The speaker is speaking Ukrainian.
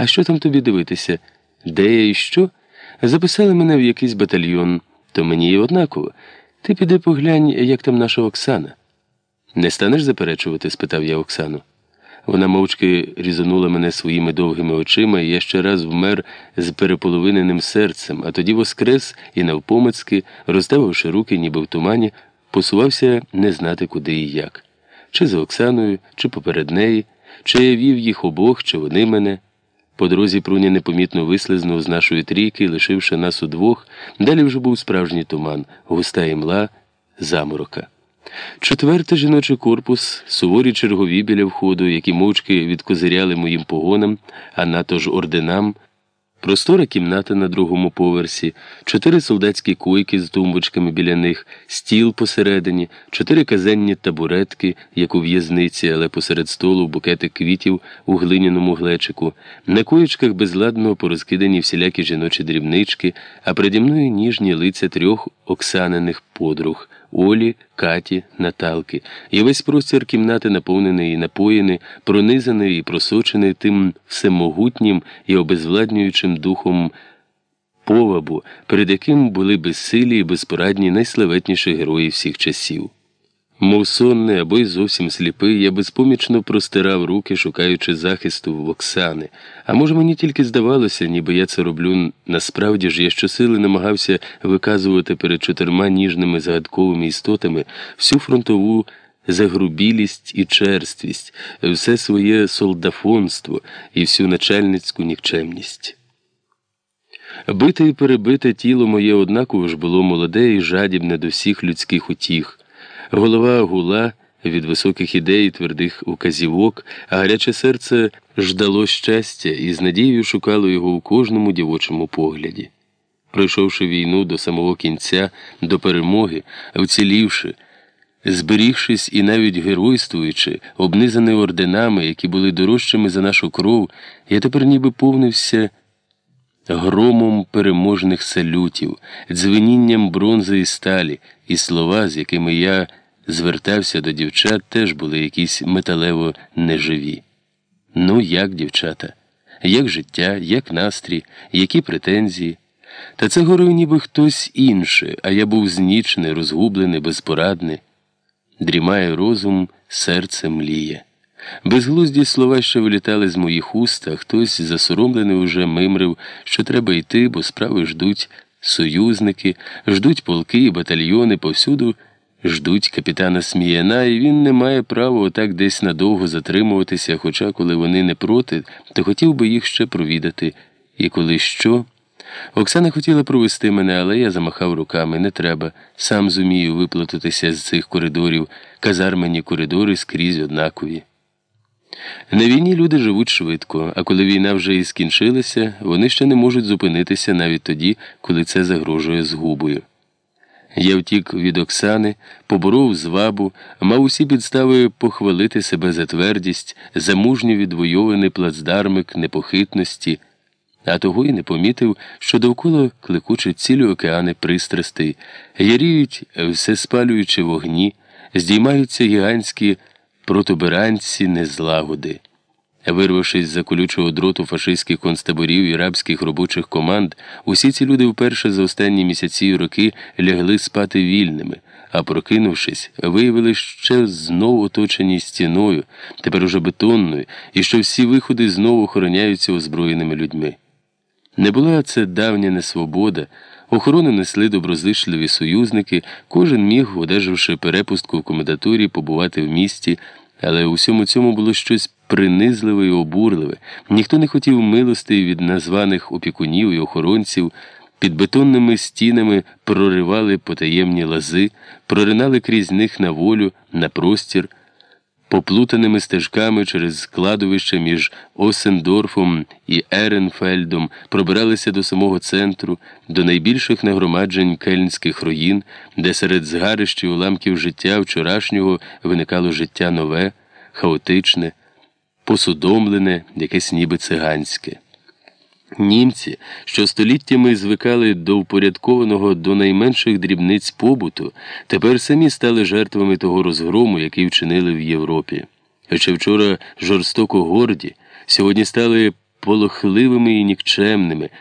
А що там тобі дивитися? Де я і що? Записали мене в якийсь батальйон, то мені і однаково. Ти піди поглянь, як там наша Оксана. Не станеш заперечувати? спитав я Оксану. Вона мовчки різанула мене своїми довгими очима, і я ще раз вмер з переполовиненим серцем, а тоді воскрес і навпомацьки, розставивши руки, ніби в тумані, посувався не знати, куди і як. Чи за Оксаною, чи поперед неї, чи я вів їх обох, чи вони мене. По дорозі Пруня непомітно вислизнув з нашої трійки, лишивши нас удвох, далі вже був справжній туман, густа імла, заморока. Четвертий жіночий корпус, суворі чергові біля входу, які мовчки відкозиряли моїм погонам, а нато ж орденам. Простора кімната на другому поверсі, чотири солдатські койки з тумбочками біля них, стіл посередині, чотири казенні табуретки, як у в'язниці, але посеред столу букети квітів у глиняному глечику, на коєчках безладно порозкидані всілякі жіночі дрібнички, а переді мною ніжні лиця трьох оксанених подруг. Олі, Каті, Наталки, і весь простір кімнати наповнений і напоєний, пронизаний і просочений тим всемогутнім і обезвладнюючим духом повабу, перед яким були безсилі і безпорадні найславетніші герої всіх часів. Мов сонний або й зовсім сліпий, я безпомічно простирав руки, шукаючи захисту в Оксани. А може, мені тільки здавалося, ніби я це роблю насправді ж я щосили намагався виказувати перед чотирма ніжними загадковими істотами всю фронтову загрубілість і черствість, все своє солдафонство і всю начальницьку нікчемність. Бите і перебите тіло моє однаково ж було молоде і жадібне до всіх людських утіх. Голова гула від високих ідей, твердих указівок, а гаряче серце ждало щастя і з надією шукало його у кожному дівочому погляді. Пройшовши війну до самого кінця, до перемоги, вцілівши, зберігшись і навіть геройствуючи, обнизаний орденами, які були дорожчими за нашу кров, я тепер ніби повнився громом переможних салютів, дзвенінням бронзи і сталі, і слова, з якими я звертався до дівчат, теж були якісь металево неживі. Ну, як, дівчата, як життя, як настрій, які претензії. Та це говорив ніби хтось інший, а я був знічний, розгублений, безпорадний. Дрімає розум, серце мліє. Безглузді слова ще вилітали з моїх уст, а хтось засоромлений уже мимрив, що треба йти, бо справи ждуть союзники, ждуть полки і батальйони повсюду. Ждуть капітана Сміяна, і він не має права отак десь надовго затримуватися, хоча, коли вони не проти, то хотів би їх ще провідати. І коли що. Оксана хотіла провести мене, але я замахав руками. Не треба. Сам зумію виплатитися з цих коридорів, казармені коридори скрізь однакові. На війні люди живуть швидко, а коли війна вже і скінчилася, вони ще не можуть зупинитися навіть тоді, коли це загрожує згубою. Я втік від Оксани, поборов звабу, мав усі підстави похвалити себе за твердість, за мужньо відвойований плацдармик непохитності, а того й не помітив, що довкола кликучуть цілі океани пристрастей, яріють все спалюючи вогні, здіймаються гігантські протуберанці незлагоди. Вирвавшись за колючого дроту фашистських концтаборів і рабських робочих команд, усі ці люди вперше за останні місяці і роки лягли спати вільними, а прокинувшись, виявили, що знову оточені стіною, тепер уже бетонною, і що всі виходи знову охороняються озброєними людьми. Не була це давня несвобода, охорону несли доброзичливі союзники, кожен міг, одержавши перепустку в комендатурі, побувати в місті. Але у всьому цьому було щось принизливе і обурливе. Ніхто не хотів милостей від названих опікунів і охоронців. Під бетонними стінами проривали потаємні лази, проринали крізь них на волю, на простір поплутаними стежками через складовище між Осендорфом і Еренфельдом пробиралися до самого центру, до найбільших нагромаджень кельнських руїн, де серед згарищ і уламків життя вчорашнього виникало життя нове, хаотичне, посудомлене, якесь ніби циганське. Німці, що століттями звикали до впорядкованого до найменших дрібниць побуту, тепер самі стали жертвами того розгрому, який вчинили в Європі. Ще вчора жорстоко горді, сьогодні стали полохливими і нікчемними.